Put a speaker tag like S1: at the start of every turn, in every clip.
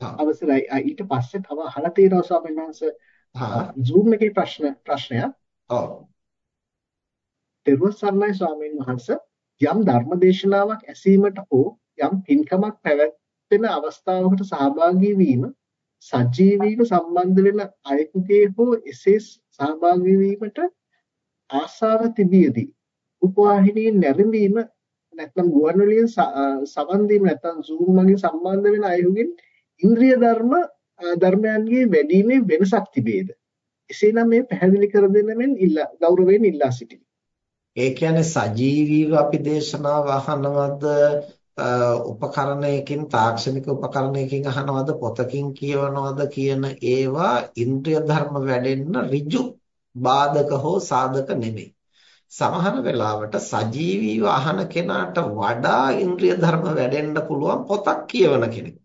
S1: අවසරයි. ඊට පස්සේ තව අහලා තියෙනවා ස්වාමීන් වහන්සේ Zoom එකේ ප්‍රශ්න ප්‍රශ්නයක්.
S2: ඔව්.
S1: තෙරුවන් සරණයි ස්වාමීන් වහන්සේ යම් ධර්මදේශනාවක් ඇසීමට හෝ යම් පින්කමක් පැවැත්වෙන අවස්ථාවකට සහභාගී වීම සජීවීව සම්බන්ධ වෙන අයෙකුගේ හෝ එසේ සහභාගී වීමට ආශාව තිබියදී උපවාහිනියෙන් නැරඹීම නැත්නම් ගුවන්විදුලියෙන් සවන් දීම නැත්නම් Zoom මගින් සම්බන්ධ වෙන අයුරින් ඉන්ද්‍රිය ධර්ම ධර්මයන්ගේ වැඩිීමේ වෙනසක් තිබේද? එසේනම් මේ පැහැදිලි කර දෙන්න මෙන් ඉල්ලා ගෞරවයෙන් ඉල්ලා සිටිමි.
S2: ඒ කියන්නේ සජීවීව අපි දේශනාව අහනවද උපකරණයකින් තාක්ෂණික උපකරණයකින් අහනවද පොතකින් කියවනවද කියන ඒවා ඉන්ද්‍රිය ධර්ම වැඩෙන්න ඍජු බාධක හෝ සාධක නෙමෙයි. සමහර වෙලාවට සජීවීව අහන කෙනාට වඩා ඉන්ද්‍රිය ධර්ම වැඩෙන්න පුළුවන් පොතක් කියවන කෙනෙක්.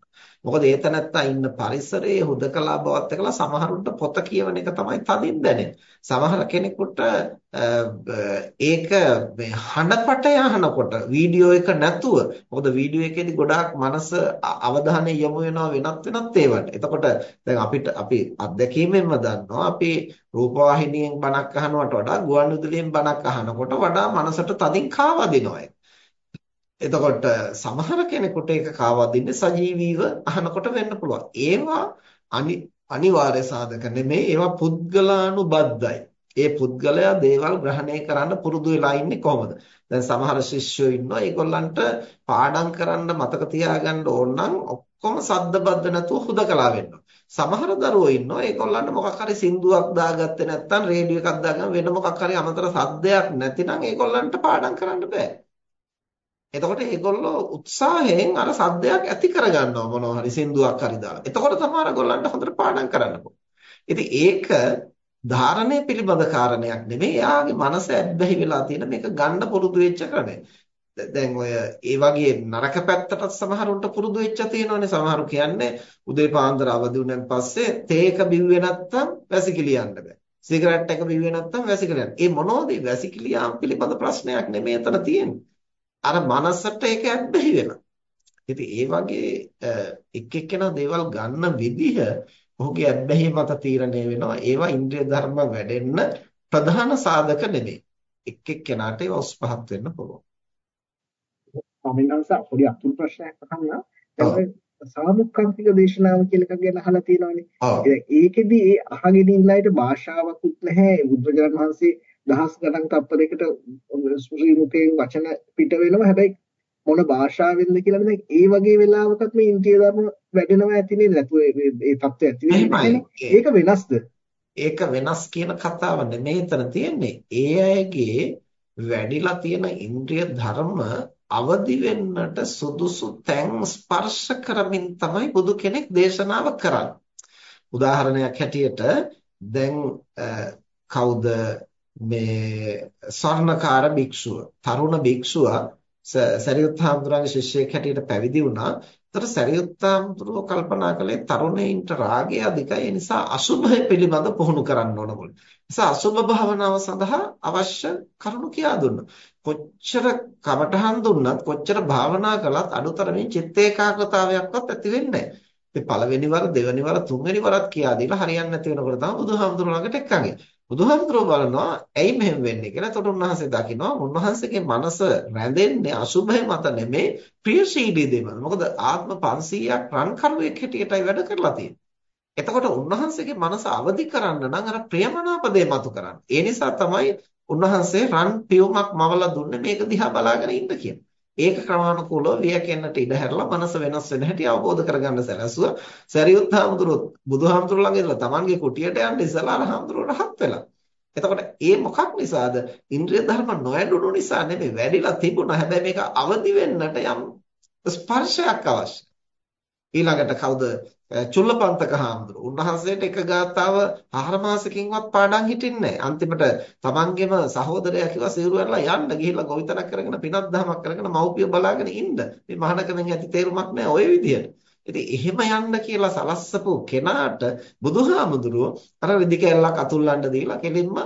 S2: මොකද ඒ තැනත්තා ඉන්න පරිසරයේ හුදකලා බවත් එක්කලා සමහරුන්ට පොත කියවන එක තමයි තදින් දැනෙන්නේ. සමහර කෙනෙකුට ඒක මේ හඬපට යහනකොට වීඩියෝ එක නැතුව මොකද වීඩියෝ එකේදී ගොඩාක් මනස අවධානය යොමු වෙනවා වෙනත් වෙනත් ඒවාට. එතකොට දැන් අපිට අපි අත්දැකීමෙන්ම දන්නවා අපි රූපවාහිනියෙන් බණක් අහනවට වඩා ගුවන්විදුලියෙන් බණක් අහනකොට වඩා මනසට තදින් කාවදිනවා. එතකොට සමහර කෙනෙකුට ඒක කාවදින්නේ සජීවීව අහනකොට වෙන්න පුළුවන්. ඒවා අනිවාර්ය සාධක නෙමෙයි. ඒවා පුද්ගලානුබද්ධයි. ඒ පුද්ගලයා දේවල් ග්‍රහණය කරන්න පුරුදු වෙලා ඉන්නේ කොහොමද? දැන් සමහර ශිෂ්‍යයෝ ඉන්නවා. ඒගොල්ලන්ට පාඩම් කරන්න මතක තියාගන්න ඕන නම් ඔක්කොම සද්දබද්ද නැතුව හුදකලා වෙන්න සමහර දරුවෝ ඉන්නවා. ඒගොල්ලන්ට මොකක් හරි සින්දුවක් දාගත්තේ නැත්නම් රේඩියෝ එකක් දාගන්න වෙන මොකක් හරි අමතර සද්දයක් නැතිනම් ඒගොල්ලන්ට පාඩම් කරන්න බෑ. එතකොට මේගොල්ලෝ උත්සාහයෙන් අර සද්දයක් ඇති කරගන්නවා මොනවා හරි සින්දුවක් හරි දාලා. එතකොට තමයි අරගොල්ලන්ට හොඳට පාඩම් කරන්න ඉතින් ඒක ධාරණය පිළිබඳ කාරණයක් නෙමෙයි. එයාගේ මනස ඇබ්බැහි වෙලා තියෙන මේක ගන්න පුරුදු වෙච්ච ක්‍රමය. දැන් ඔය ඒ වගේ නරක පැත්තටත් සමහරුන්ට පුරුදු වෙච්ච තියෙනවනේ. සමහරු කියන්නේ උදේ පාන්දර අවදි වුණාන් පස්සේ තේක බිව්වේ නැත්තම් වැසිකිලියන්න බෑ. සිගරට් එක බිව්වේ නැත්තම් වැසිකිලියන්න. ඒ මොනවද වැසිකිලියාම් පිළිබඳ ප්‍රශ්නයක් නෙමෙයි එතන තියෙන්නේ. අර මනසට ඒක ඇබ්බැහි වෙනවා. ඉතින් ඒ වගේ එක් එක්කෙනා දේවල් ගන්න විදිහ ඔහුගේ ඇබ්බැහි මත තීරණය වෙනවා. ඒවා ඉන්ද්‍රිය ධර්ම වැඩෙන්න ප්‍රධාන සාධක නෙමෙයි. එක් එක්කෙනාට ඒවා උස් පහත් වෙන්න පුළුවන්.
S1: ස්වාමීන් පොඩි අතුරු ප්‍රශ්නයක් අහන්න. දැන් සාමුක්ඛංකික දේශනාව කියලා එකක් ගැන අහලා තියෙනවානේ. ඒකෙදි ඒ අහගෙන ඉන්න අයට භාෂාවකුත් නැහැ. බුදුරජාණන් වහන්සේ දහස් ගණන් තප්පරයකට ශ්‍රී මුඛයෙන් වචන පිට වෙනවා. හැබැයි මොන භාෂාවෙන්ද කියලා නේද ඒ වගේ වෙලාවකත් මේ ඉන්ද්‍රිය ධර්ම වැඩෙනවා ඇති නේද? නැතුව ඒ தත්ත්වය ඇති වෙන්නේ ඒක වෙනස්ද?
S2: ඒක වෙනස් කියන කතාව නෙමෙයි. එතන තියෙන්නේ ඒ අයගේ වැඩිලා තියෙන ඉන්ද්‍රිය ධර්ම අවදි වෙන්නට සුදුසු තැන් ස්පර්ශ කරමින් තමයි බුදු කෙනෙක් දේශනාව කරන්නේ. උදාහරණයක් හැටියට දැන් කවුද මේ ස්වර්ණකාර භික්ෂුව තරුණ භික්ෂුව සරියුත් හාමුදුරන්ගේ ශිෂ්‍යයෙක් හැටියට පැවිදි වුණා. ඒතර සරියුත් හාමුදුරුව කල්පනා කළේ තරුණයින්ට රාගය අධිකයි. ඒ නිසා අසුභය පිළිබඳ පුහුණු කරන්න ඕන මොකද. නිසා අසුභ භාවනාව සඳහා අවශ්‍ය කරුණු කියා දුන්නා. කොච්චර කමඨහන් දුන්නත් කොච්චර භාවනා කළත් අනුතරමින් චිත්ත ඒකාග්‍රතාවයක්වත් ඇති වෙන්නේ නැහැ. ඉතින් පළවෙනි වර දෙවෙනි වර තුන්වෙනි වරත් කියා දීලා හරියන්නේ නැති වෙනකොට තමයි බුදුහාමුදුරුවෝ ළඟට එක්කන්නේ. බුදුහාමුදුරුවෝ බලනවා ඇයි මෙහෙම වෙන්නේ කියලා. එතකොට උන්වහන්සේ දකිනවා උන්වහන්සේගේ මනස රැඳෙන්නේ අසුභය මත නෙමේ ප්‍රියශීලී දේවල්. මොකද ආත්ම 500ක් රන් කරුවෙක් හැටියටයි වැඩ කරලා තියෙන්නේ. එතකොට උන්වහන්සේගේ මනස අවදි කරන්න නම් අර ප්‍රියමනාප දේ මතු කරන්න. ඒ නිසා තමයි උන්වහන්සේ රන් පියුමක් මවලා දුන්නේ මේක දිහා බලාගෙන ඉන්න කියන. ඒක ක්‍රමානුකූලව වියකෙන්නට ඉඩ හැරලා මනස වෙනස් වෙන හැටි අවබෝධ කරගන්න සැලැස්සුවා. සරියුත් හාමුදුරුවෝ බුදුහාමුදුරුවෝ ළඟ ඉඳලා Tamanගේ කුටියට යන්න ඉස්සලා අර හාමුදුරුවෝ රහත් වෙලා. එතකොට ඒ මොකක් නිසාද? ඉන්ද්‍රිය ධර්ම නොයඩුණු නිසා නෙමෙයි වැඩිලා තිබුණා. හැබැයි මේක අවදි වෙන්නට යම් ස්පර්ශයක් අවශ්‍යයි. ඊළඟට කවුද චුල්ලපන්තක හාමුදුරුවෝ උන්වහන්සේට එක ගාතාව ආහාර මාසකින්වත් පාඩම් හිටින්නේ අන්තිමට තමන්ගේම සහෝදරයා කිව්වා සිවුරු ඇරලා යන්න ගිහිල්ලා ගොවිතැනක් කරගෙන පිනක් දහමක් කරගෙන මව්පිය බලාගෙන ඉන්න. මේ මහානකමෙන් ඇති තේරුමක් නැහැ ওই විදියට. ඉතින් එහෙම යන්න කියලා සලස්සපු කෙනාට බුදුහාමුදුරුවෝ අර රිදි කැල්ලක් අතුල්ලන්න දීලා කෙලින්ම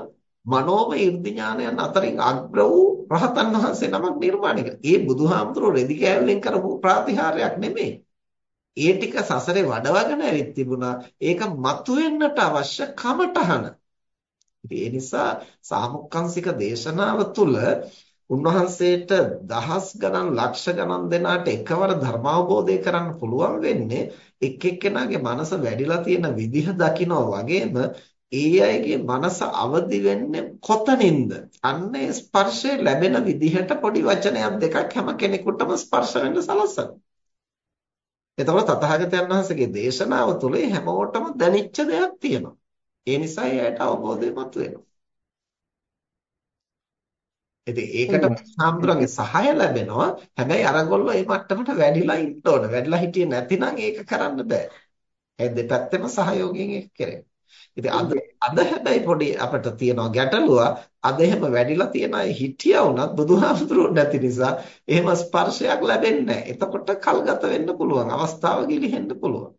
S2: මනෝම 이르දි ඥානයන් අතරින් අග්‍ර වූ රහතන් වහන්සේ නමක් නිර්මාණය කළා. ඒ බුදුහාමුදුරුවෝ රිදි කැල්ලෙන් කරපු ප්‍රාතිහාර්යයක් නෙමෙයි. ඒ ටික සසරේ වඩවගෙන ඇවිත් තිබුණා. ඒක මතුවෙන්නට අවශ්‍ය කමටහන. ඒ නිසා සාමුක්කංශික දේශනාව තුළ උන්වහන්සේට දහස් ගණන් ලක්ෂ ගණන් දෙනාට එකවර ධර්ම අවබෝධය කරන්න පුළුවන් වෙන්නේ එක් එක්කෙනාගේ මනස වැඩිලා තියෙන විදිහ දකිනවා වගේම ඒ අයගේ මනස අවදි වෙන්නේ කොතනින්ද? අන්නේ ස්පර්ශය ලැබෙන විදිහට පොඩි වචනයක් දෙකක් හැම කෙනෙකුටම ස්පර්ශ වෙන්න සලස්සනවා. එතකොට තථාගතයන් වහන්සේගේ දේශනාව තුළ හැමෝටම දැනෙච්ච දෙයක් තියෙනවා. ඒ නිසා එයාට අවබෝධය මතුවෙනවා. ඉතින් ඒකට සාම්බුරන්ගේ සහාය ලැබෙනවා. හැබැයි අරගොල්ලෝ මේ මට්ටමට වැඩිලා ඉන්න ඕන. වැඩිලා හිටියේ නැතිනම් ඒක කරන්න බෑ. ඒ දෙපැත්තෙම සහයෝගයෙන් ඒක කරේ. ඉතින් අද අද හැබැයි පොඩි අපිට තියෙනවා ගැටලුව අද එහෙම වැඩිලා තියෙන අය හිටියා වුණත් බුදුහාමුදුරුවෝ නැති නිසා එහෙම ස්පර්ශයක් ලැබෙන්නේ නැහැ. එතකොට කල්ගත වෙන්න පුළුවන්. අවස්ථාව ගිලිහෙන්න පුළුවන්.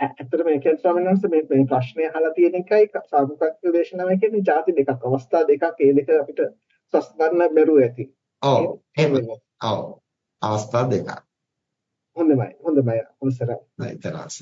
S1: ඇත්තටම ඒ කියන්නේ ස්වාමීන් වහන්සේ මේ මේ ප්‍රශ්නය අහලා තියෙන එකයි සාමුක්ඛ දේශනාව කියන්නේ ಜಾති දෙකක් අවස්ථා දෙකක් ඒ දෙක අපිට සස් ගන්න බැරුව ඇති.
S2: ඔව් එහෙම. ඔව් අවස්ථා දෙකක්.
S1: හොඳයි හොඳයි අවසරයි.
S2: නෑ තරහස.